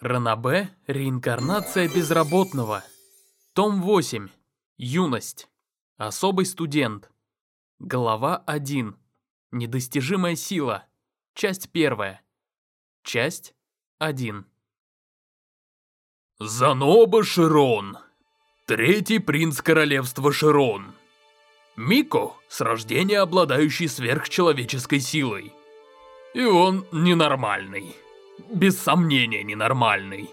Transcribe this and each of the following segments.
Ранабе «Реинкарнация безработного». Том 8. Юность. Особый студент. Глава 1. Недостижимая сила. Часть 1. Часть 1. Заноба Широн. Третий принц королевства Широн. Мико, с рождения обладающий сверхчеловеческой силой. И он ненормальный. Без сомнения ненормальный.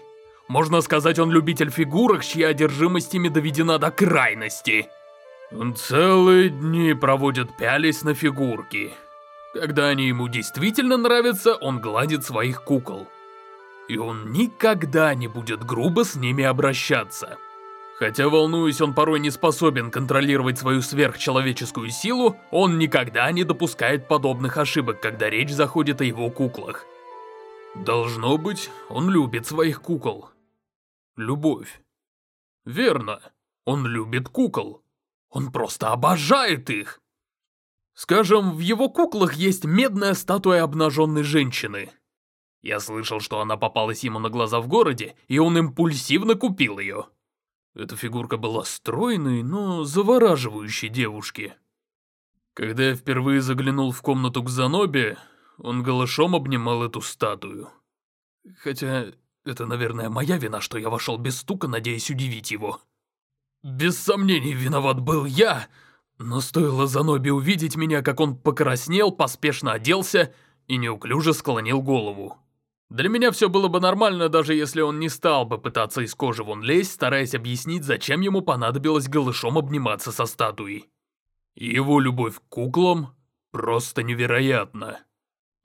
Можно сказать, он любитель фигурок, чья одержимость ими доведена до крайности. Он целые дни проводит пялись на фигурки. Когда они ему действительно нравятся, он гладит своих кукол. И он никогда не будет грубо с ними обращаться. Хотя, волнуясь, он порой не способен контролировать свою сверхчеловеческую силу, он никогда не допускает подобных ошибок, когда речь заходит о его куклах. Должно быть, он любит своих кукол. Любовь. Верно, он любит кукол. Он просто обожает их. Скажем, в его куклах есть медная статуя обнаженной женщины. Я слышал, что она попалась ему на глаза в городе, и он импульсивно купил ее. Эта фигурка была стройной, но завораживающей девушки. Когда я впервые заглянул в комнату к Занобе, он голышом обнимал эту статую. Хотя, это, наверное, моя вина, что я вошел без стука, надеясь удивить его. Без сомнений, виноват был я, но стоило Занобе увидеть меня, как он покраснел, поспешно оделся и неуклюже склонил голову. Для меня все было бы нормально, даже если он не стал бы пытаться из кожи вон лезть, стараясь объяснить, зачем ему понадобилось голышом обниматься со статуей. Его любовь к куклам просто невероятна.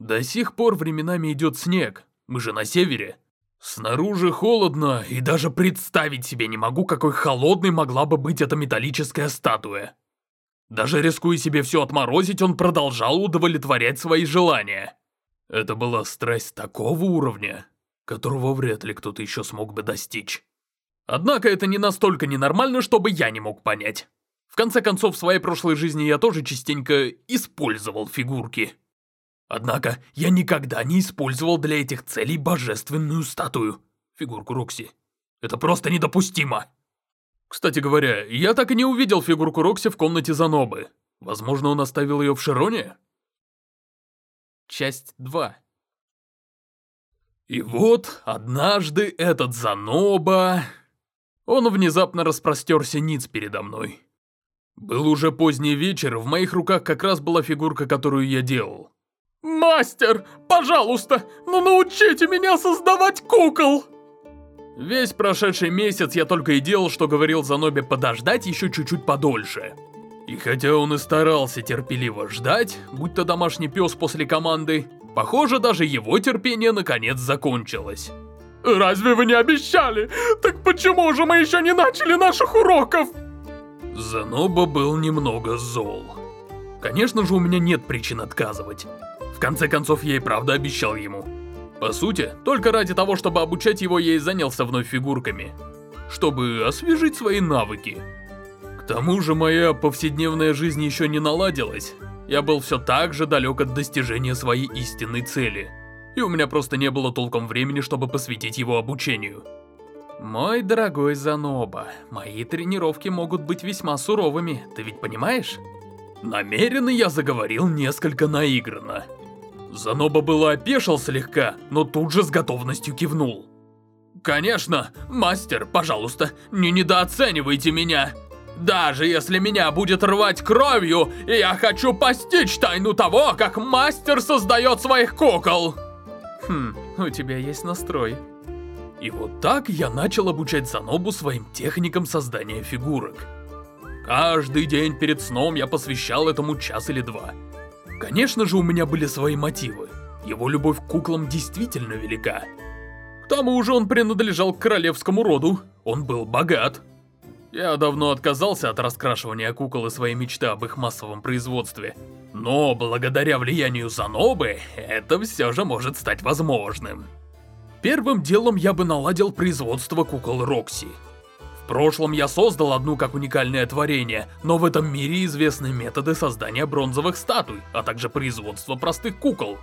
До сих пор временами идет снег, мы же на севере. Снаружи холодно, и даже представить себе не могу, какой холодной могла бы быть эта металлическая статуя. Даже рискуя себе все отморозить, он продолжал удовлетворять свои желания. Это была страсть такого уровня, которого вряд ли кто-то еще смог бы достичь. Однако это не настолько ненормально, чтобы я не мог понять. В конце концов, в своей прошлой жизни я тоже частенько использовал фигурки. Однако я никогда не использовал для этих целей божественную статую, фигурку Рокси. Это просто недопустимо. Кстати говоря, я так и не увидел фигурку Рокси в комнате Занобы. Возможно, он оставил ее в Широне? Часть 2. И вот, однажды этот Заноба... Он внезапно распростерся ниц передо мной. Был уже поздний вечер, в моих руках как раз была фигурка, которую я делал. «Мастер, пожалуйста, ну научите меня создавать кукол!» Весь прошедший месяц я только и делал, что говорил Занобе подождать еще чуть-чуть подольше. И хотя он и старался терпеливо ждать, будь то домашний пес после команды, похоже, даже его терпение наконец закончилось. «Разве вы не обещали? Так почему же мы еще не начали наших уроков?» Заноба был немного зол. Конечно же, у меня нет причин отказывать конце концов, я и правда обещал ему. По сути, только ради того, чтобы обучать его, я и занялся вновь фигурками. Чтобы освежить свои навыки. К тому же, моя повседневная жизнь еще не наладилась. Я был все так же далек от достижения своей истинной цели. И у меня просто не было толком времени, чтобы посвятить его обучению. Мой дорогой Заноба, мои тренировки могут быть весьма суровыми, ты ведь понимаешь? Намеренно я заговорил несколько наигранно. Заноба было опешил слегка, но тут же с готовностью кивнул. «Конечно, мастер, пожалуйста, не недооценивайте меня. Даже если меня будет рвать кровью, я хочу постичь тайну того, как мастер создает своих кукол». Хм, у тебя есть настрой. И вот так я начал обучать Занобу своим техникам создания фигурок. Каждый день перед сном я посвящал этому час или два. Конечно же, у меня были свои мотивы. Его любовь к куклам действительно велика. К тому же он принадлежал к королевскому роду, он был богат. Я давно отказался от раскрашивания кукол и своей мечты об их массовом производстве. Но благодаря влиянию Занобы, это все же может стать возможным. Первым делом я бы наладил производство кукол Рокси прошлом я создал одну как уникальное творение, но в этом мире известны методы создания бронзовых статуй, а также производства простых кукол.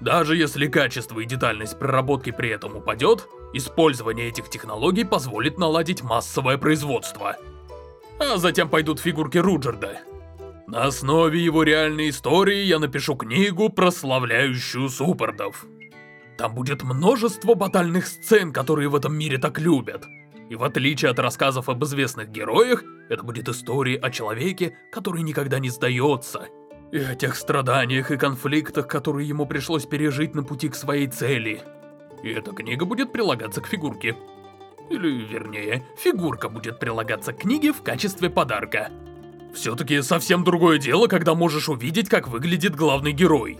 Даже если качество и детальность проработки при этом упадет, Использование этих технологий позволит наладить массовое производство. А затем пойдут фигурки Руджерда. На основе его реальной истории я напишу книгу, прославляющую суппордов. Там будет множество батальных сцен, которые в этом мире так любят. И в отличие от рассказов об известных героях, это будет история о человеке, который никогда не сдается. И о тех страданиях и конфликтах, которые ему пришлось пережить на пути к своей цели. И эта книга будет прилагаться к фигурке. Или, вернее, фигурка будет прилагаться к книге в качестве подарка. Все-таки совсем другое дело, когда можешь увидеть, как выглядит главный герой.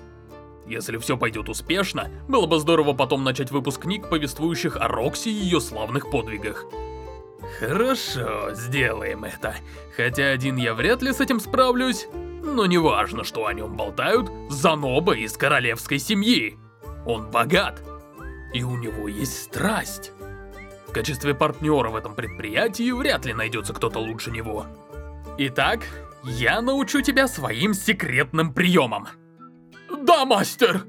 Если все пойдет успешно, было бы здорово потом начать выпуск книг, повествующих о Рокси и ее славных подвигах. Хорошо, сделаем это. Хотя один я вряд ли с этим справлюсь, но неважно, что о нем болтают, Заноба из королевской семьи. Он богат, и у него есть страсть. В качестве партнера в этом предприятии вряд ли найдется кто-то лучше него. Итак, я научу тебя своим секретным приемам. Да, мастер!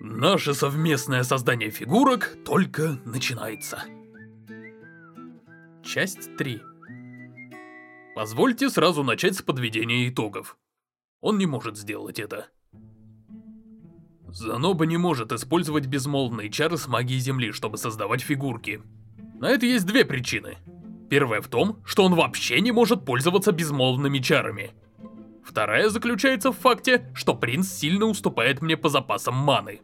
Наше совместное создание фигурок только начинается. Часть 3 Позвольте сразу начать с подведения итогов. Он не может сделать это. Заноба не может использовать безмолвные чары с магией Земли, чтобы создавать фигурки. На это есть две причины. Первая в том, что он вообще не может пользоваться безмолвными чарами. Вторая заключается в факте, что принц сильно уступает мне по запасам маны.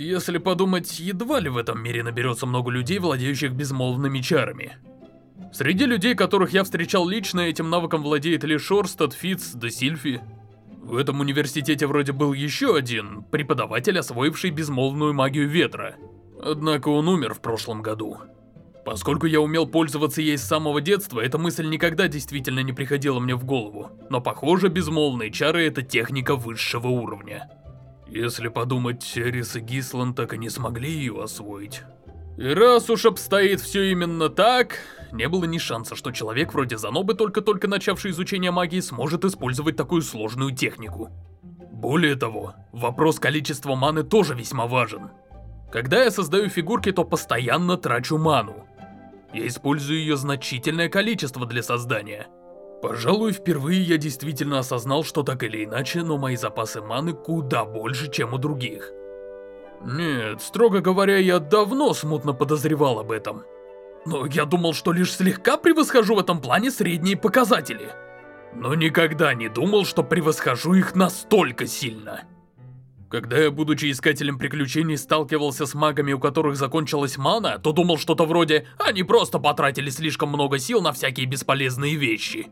Если подумать, едва ли в этом мире наберется много людей, владеющих безмолвными чарами. Среди людей, которых я встречал лично, этим навыком владеет лишь Орстад, Фитц, да Сильфи. В этом университете вроде был еще один преподаватель, освоивший безмолвную магию ветра. Однако он умер в прошлом году. Поскольку я умел пользоваться ей с самого детства, эта мысль никогда действительно не приходила мне в голову. Но похоже, безмолвные чары — это техника высшего уровня. Если подумать, Рис и Гислан так и не смогли ее освоить. И раз уж обстоит все именно так, не было ни шанса, что человек вроде Занобы, только-только начавший изучение магии, сможет использовать такую сложную технику. Более того, вопрос количества маны тоже весьма важен. Когда я создаю фигурки, то постоянно трачу ману. Я использую ее значительное количество для создания. Пожалуй, впервые я действительно осознал, что так или иначе, но мои запасы маны куда больше, чем у других. Нет, строго говоря, я давно смутно подозревал об этом. Но я думал, что лишь слегка превосхожу в этом плане средние показатели. Но никогда не думал, что превосхожу их настолько сильно. Когда я, будучи искателем приключений, сталкивался с магами, у которых закончилась мана, то думал что-то вроде «они просто потратили слишком много сил на всякие бесполезные вещи».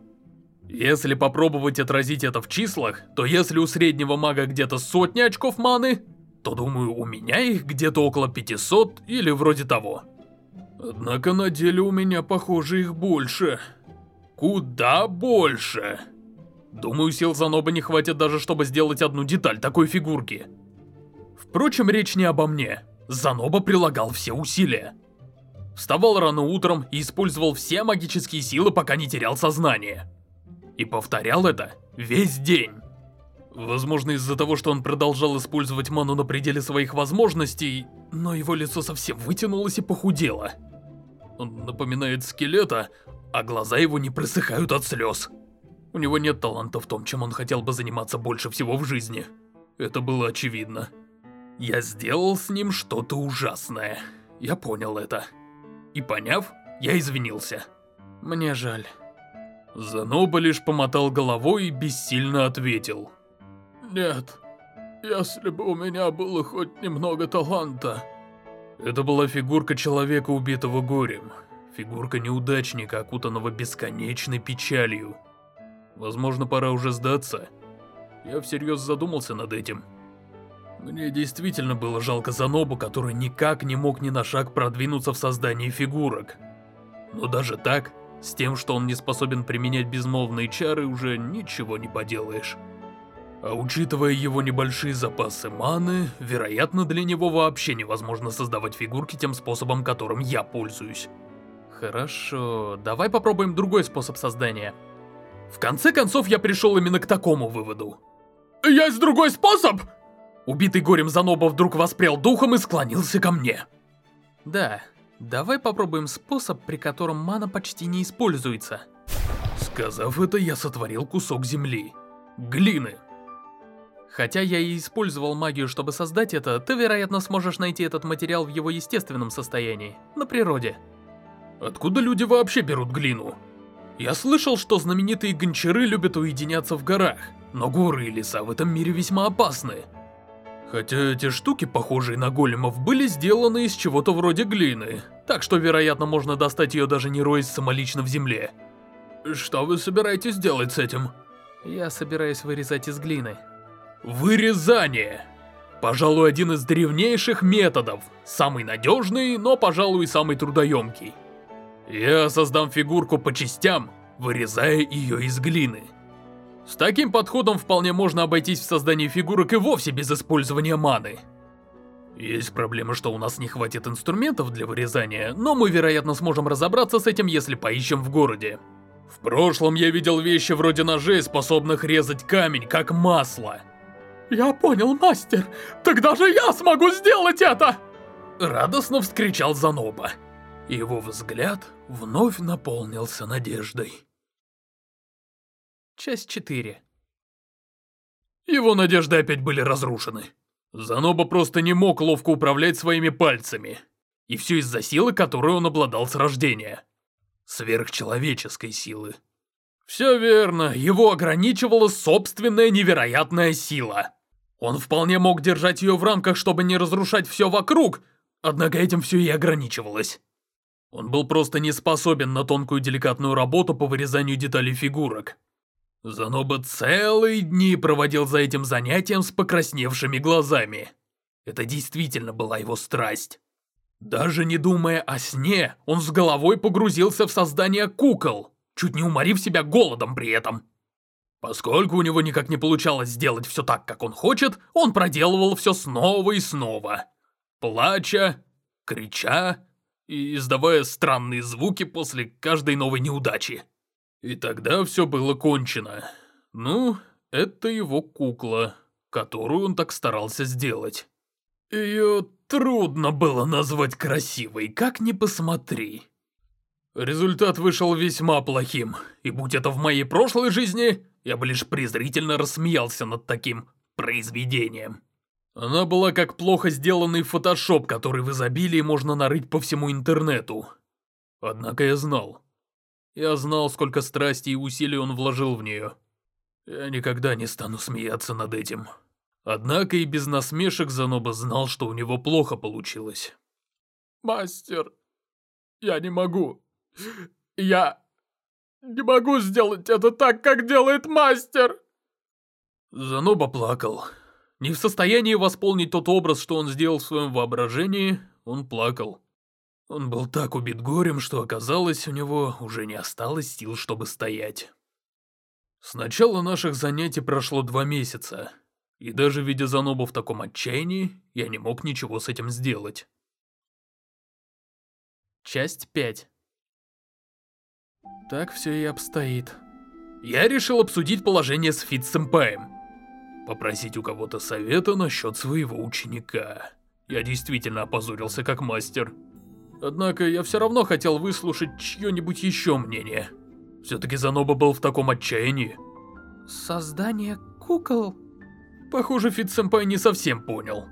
Если попробовать отразить это в числах, то если у среднего мага где-то сотни очков маны, то думаю, у меня их где-то около 500 или вроде того. Однако на деле у меня, похоже, их больше. Куда больше. Думаю, сил Заноба не хватит даже, чтобы сделать одну деталь такой фигурки. Впрочем, речь не обо мне. Заноба прилагал все усилия. Вставал рано утром и использовал все магические силы, пока не терял сознание. И повторял это весь день. Возможно, из-за того, что он продолжал использовать ману на пределе своих возможностей, но его лицо совсем вытянулось и похудело. Он напоминает скелета, а глаза его не просыхают от слез. У него нет таланта в том, чем он хотел бы заниматься больше всего в жизни. Это было очевидно. Я сделал с ним что-то ужасное. Я понял это. И поняв, я извинился. Мне жаль. Заноба лишь помотал головой и бессильно ответил. Нет, если бы у меня было хоть немного таланта. Это была фигурка человека, убитого горем. Фигурка неудачника, окутанного бесконечной печалью. Возможно, пора уже сдаться. Я всерьез задумался над этим. Мне действительно было жалко Занобу, который никак не мог ни на шаг продвинуться в создании фигурок. Но даже так, с тем, что он не способен применять безмолвные чары, уже ничего не поделаешь. А учитывая его небольшие запасы маны, вероятно, для него вообще невозможно создавать фигурки тем способом, которым я пользуюсь. Хорошо, давай попробуем другой способ создания. В конце концов, я пришел именно к такому выводу. «Есть другой способ?» Убитый горем Заноба вдруг воспрял духом и склонился ко мне. Да, Давай попробуем способ, при котором мана почти не используется. Сказав это, я сотворил кусок земли. Глины. Хотя я и использовал магию, чтобы создать это, ты, вероятно, сможешь найти этот материал в его естественном состоянии, на природе. Откуда люди вообще берут глину? Я слышал, что знаменитые гончары любят уединяться в горах, но горы и леса в этом мире весьма опасны. Хотя эти штуки, похожие на големов, были сделаны из чего-то вроде глины, так что, вероятно, можно достать ее даже не роясь самолично в земле. Что вы собираетесь делать с этим? Я собираюсь вырезать из глины. Вырезание. Пожалуй, один из древнейших методов. Самый надежный, но, пожалуй, самый трудоемкий. Я создам фигурку по частям, вырезая ее из глины. С таким подходом вполне можно обойтись в создании фигурок и вовсе без использования маны. Есть проблема, что у нас не хватит инструментов для вырезания, но мы, вероятно, сможем разобраться с этим, если поищем в городе. В прошлом я видел вещи вроде ножей, способных резать камень, как масло. «Я понял, мастер! Тогда же я смогу сделать это!» Радостно вскричал Заноба. Его взгляд вновь наполнился надеждой. Часть 4 Его надежды опять были разрушены. Заноба просто не мог ловко управлять своими пальцами. И все из-за силы, которой он обладал с рождения. Сверхчеловеческой силы. Все верно, его ограничивала собственная невероятная сила. Он вполне мог держать ее в рамках, чтобы не разрушать все вокруг, однако этим все и ограничивалось. Он был просто не способен на тонкую деликатную работу по вырезанию деталей фигурок. Заноба целые дни проводил за этим занятием с покрасневшими глазами. Это действительно была его страсть. Даже не думая о сне, он с головой погрузился в создание кукол, чуть не уморив себя голодом при этом. Поскольку у него никак не получалось сделать все так, как он хочет, он проделывал все снова и снова. Плача, крича и издавая странные звуки после каждой новой неудачи. И тогда все было кончено. Ну, это его кукла, которую он так старался сделать. Ее трудно было назвать красивой, как ни посмотри. Результат вышел весьма плохим, и будь это в моей прошлой жизни, я бы лишь презрительно рассмеялся над таким произведением. Она была как плохо сделанный фотошоп, который в изобилии можно нарыть по всему интернету. Однако я знал. Я знал, сколько страсти и усилий он вложил в нее. Я никогда не стану смеяться над этим. Однако и без насмешек Заноба знал, что у него плохо получилось. «Мастер, я не могу. Я не могу сделать это так, как делает мастер!» Заноба плакал. Не в состоянии восполнить тот образ, что он сделал в своем воображении, он плакал. Он был так убит горем, что оказалось, у него уже не осталось сил, чтобы стоять. С начала наших занятий прошло два месяца, и даже видя Занобу в таком отчаянии, я не мог ничего с этим сделать. Часть 5 Так все и обстоит. Я решил обсудить положение с Фит-сэмпаем. Попросить у кого-то совета насчет своего ученика. Я действительно опозорился как мастер. Однако я все равно хотел выслушать чье-нибудь еще мнение. Все-таки Заноба был в таком отчаянии. Создание кукол? Похоже, Фит-сэмпай не совсем понял.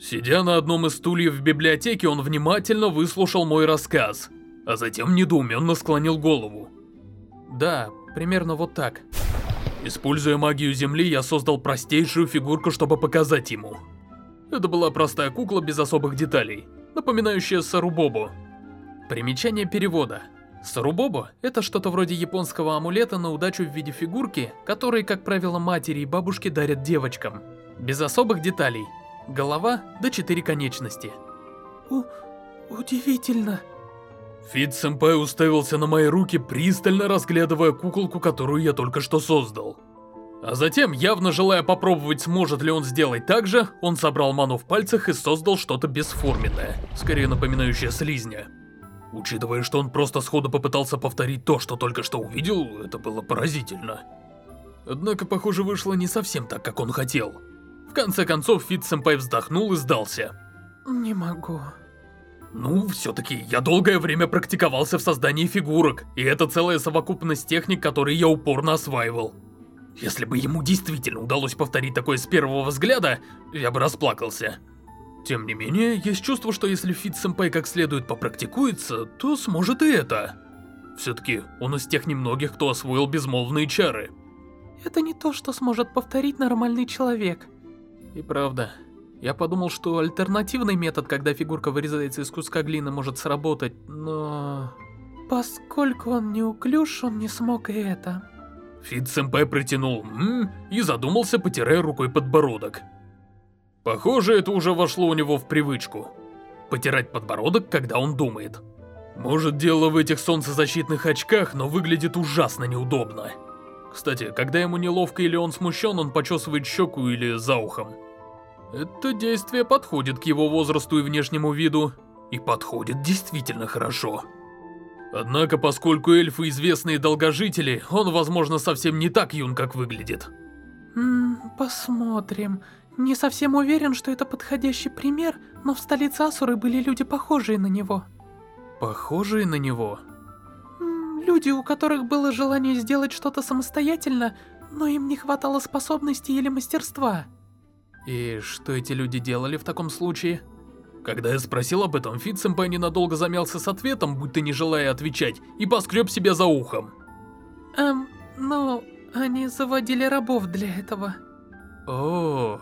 Сидя на одном из стульев в библиотеке, он внимательно выслушал мой рассказ, а затем недоуменно склонил голову. Да, примерно вот так. Используя магию Земли, я создал простейшую фигурку, чтобы показать ему. Это была простая кукла без особых деталей, напоминающая Сарубобу. Примечание перевода. Сарубобо – это что-то вроде японского амулета на удачу в виде фигурки, которые, как правило, матери и бабушки дарят девочкам. Без особых деталей. Голова до четыре конечности. У... удивительно. Фит-сэмпай уставился на мои руки, пристально разглядывая куколку, которую я только что создал. А затем, явно желая попробовать, сможет ли он сделать так же, он собрал ману в пальцах и создал что-то бесформенное, скорее напоминающее слизня. Учитывая, что он просто сходу попытался повторить то, что только что увидел, это было поразительно. Однако, похоже, вышло не совсем так, как он хотел. В конце концов, Фитц-сэмпай вздохнул и сдался. Не могу. Ну, все-таки я долгое время практиковался в создании фигурок, и это целая совокупность техник, которые я упорно осваивал. Если бы ему действительно удалось повторить такое с первого взгляда, я бы расплакался. Тем не менее, есть чувство, что если Фитц-сэмпай как следует попрактикуется, то сможет и это. Все-таки он из тех немногих, кто освоил безмолвные чары. Это не то, что сможет повторить нормальный человек. И правда, я подумал, что альтернативный метод, когда фигурка вырезается из куска глины, может сработать, но... Поскольку он неуклюж, он не смог и это. Фит-сэмпай протянул «м» и задумался, потирая рукой подбородок. Похоже, это уже вошло у него в привычку. Потирать подбородок, когда он думает. Может, дело в этих солнцезащитных очках, но выглядит ужасно неудобно. Кстати, когда ему неловко или он смущен, он почесывает щеку или за ухом. Это действие подходит к его возрасту и внешнему виду, и подходит действительно хорошо. Однако, поскольку эльфы известные долгожители, он, возможно, совсем не так юн, как выглядит. М посмотрим. Не совсем уверен, что это подходящий пример, но в столице Асуры были люди, похожие на него. Похожие на него? М люди, у которых было желание сделать что-то самостоятельно, но им не хватало способностей или мастерства. И что эти люди делали в таком случае? Когда я спросил об этом, Фит-сэмпай ненадолго замялся с ответом, будто не желая отвечать, и поскреб себя за ухом. Эм, ну, они заводили рабов для этого. О.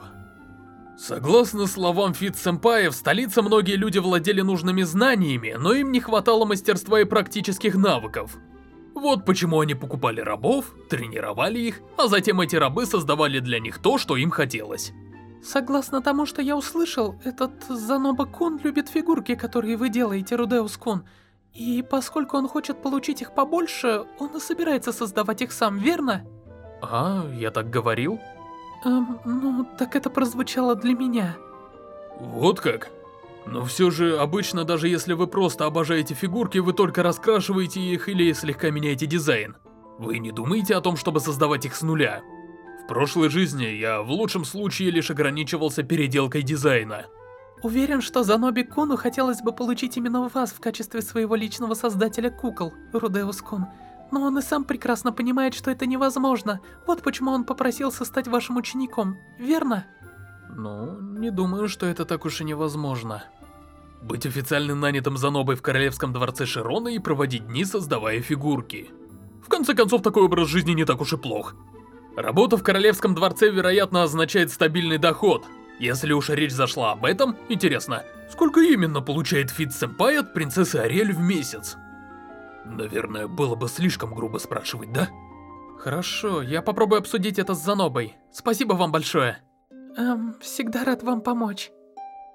Согласно словам Фит-сэмпая, в столице многие люди владели нужными знаниями, но им не хватало мастерства и практических навыков. Вот почему они покупали рабов, тренировали их, а затем эти рабы создавали для них то, что им хотелось. Согласно тому, что я услышал, этот Заноба-кун любит фигурки, которые вы делаете, Рудеус-кун. И поскольку он хочет получить их побольше, он и собирается создавать их сам, верно? А, я так говорил? Эм, ну, так это прозвучало для меня. Вот как? Но все же, обычно, даже если вы просто обожаете фигурки, вы только раскрашиваете их или слегка меняете дизайн. Вы не думаете о том, чтобы создавать их с нуля? В прошлой жизни я в лучшем случае лишь ограничивался переделкой дизайна. Уверен, что Заноби Куну хотелось бы получить именно вас в качестве своего личного создателя кукол, Рудеус Кун. Но он и сам прекрасно понимает, что это невозможно. Вот почему он попросился стать вашим учеником, верно? Ну, не думаю, что это так уж и невозможно. Быть официально нанятым Занобой в Королевском дворце Широна и проводить дни, создавая фигурки. В конце концов, такой образ жизни не так уж и плох. Работа в Королевском дворце, вероятно, означает стабильный доход. Если уж речь зашла об этом, интересно, сколько именно получает Фитц-сэмпай от принцессы Ариэль в месяц? Наверное, было бы слишком грубо спрашивать, да? Хорошо, я попробую обсудить это с Занобой. Спасибо вам большое. Эм, всегда рад вам помочь.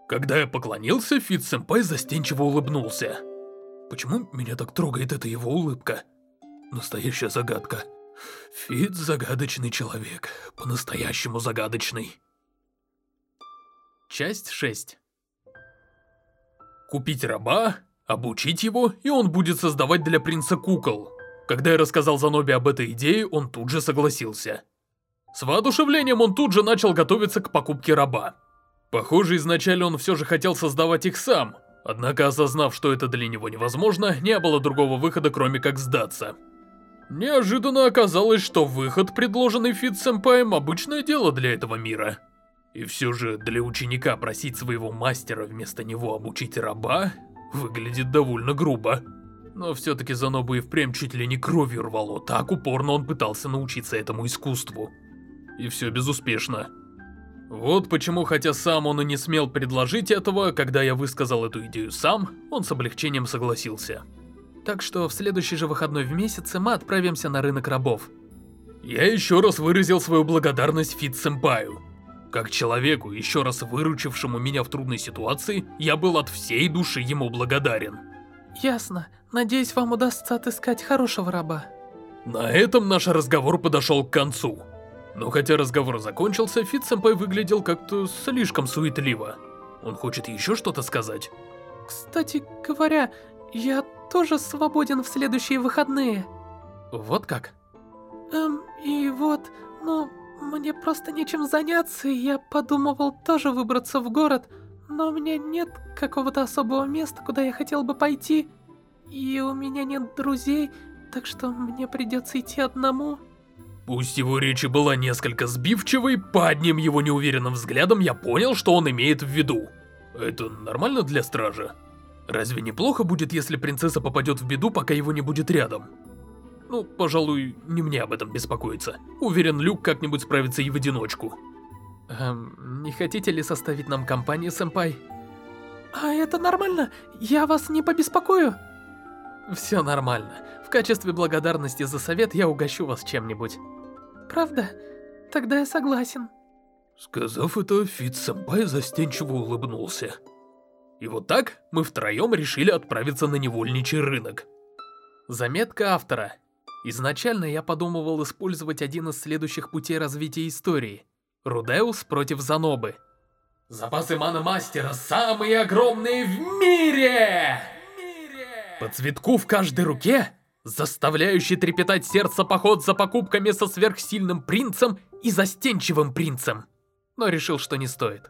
Когда я поклонился, Фитц-сэмпай застенчиво улыбнулся. Почему меня так трогает эта его улыбка? Настоящая загадка. Фит загадочный человек, по-настоящему загадочный. Часть 6 Купить раба, обучить его, и он будет создавать для принца кукол. Когда я рассказал Заноби об этой идее, он тут же согласился. С воодушевлением он тут же начал готовиться к покупке раба. Похоже, изначально он все же хотел создавать их сам, однако осознав, что это для него невозможно, не было другого выхода, кроме как сдаться. Неожиданно оказалось, что выход, предложенный Фит-сэмпаем, обычное дело для этого мира. И все же для ученика просить своего мастера вместо него обучить раба выглядит довольно грубо. Но все-таки Занобу и впрямь чуть ли не кровью рвало, так упорно он пытался научиться этому искусству. И все безуспешно. Вот почему, хотя сам он и не смел предложить этого, когда я высказал эту идею сам, он с облегчением согласился. Так что в следующий же выходной в месяце мы отправимся на рынок рабов. Я еще раз выразил свою благодарность Фит-сэмпаю. Как человеку, еще раз выручившему меня в трудной ситуации, я был от всей души ему благодарен. Ясно. Надеюсь, вам удастся отыскать хорошего раба. На этом наш разговор подошел к концу. Но хотя разговор закончился, Фит-сэмпай выглядел как-то слишком суетливо. Он хочет еще что-то сказать? Кстати говоря, я тоже свободен в следующие выходные. Вот как? Эм, и вот, ну, мне просто нечем заняться, и я подумывал тоже выбраться в город, Но у меня нет какого-то особого места, куда я хотел бы пойти. И у меня нет друзей, так что мне придется идти одному. Пусть его речь и была несколько сбивчивой, по одним его неуверенным взглядам я понял, что он имеет в виду. Это нормально для стража? Разве неплохо будет, если принцесса попадет в беду, пока его не будет рядом? Ну, пожалуй, не мне об этом беспокоиться. Уверен, Люк как-нибудь справится и в одиночку. Эм, не хотите ли составить нам компанию, сэмпай? А это нормально? Я вас не побеспокою? Все нормально. В качестве благодарности за совет я угощу вас чем-нибудь. Правда? Тогда я согласен. Сказав это, Фит-сэмпай застенчиво улыбнулся. И вот так мы втроем решили отправиться на невольничий рынок. Заметка автора. Изначально я подумывал использовать один из следующих путей развития истории. Рудеус против Занобы. Запасы мана-мастера самые огромные в мире! По цветку в каждой руке, заставляющий трепетать сердце поход за покупками со сверхсильным принцем и застенчивым принцем. Но решил, что не стоит.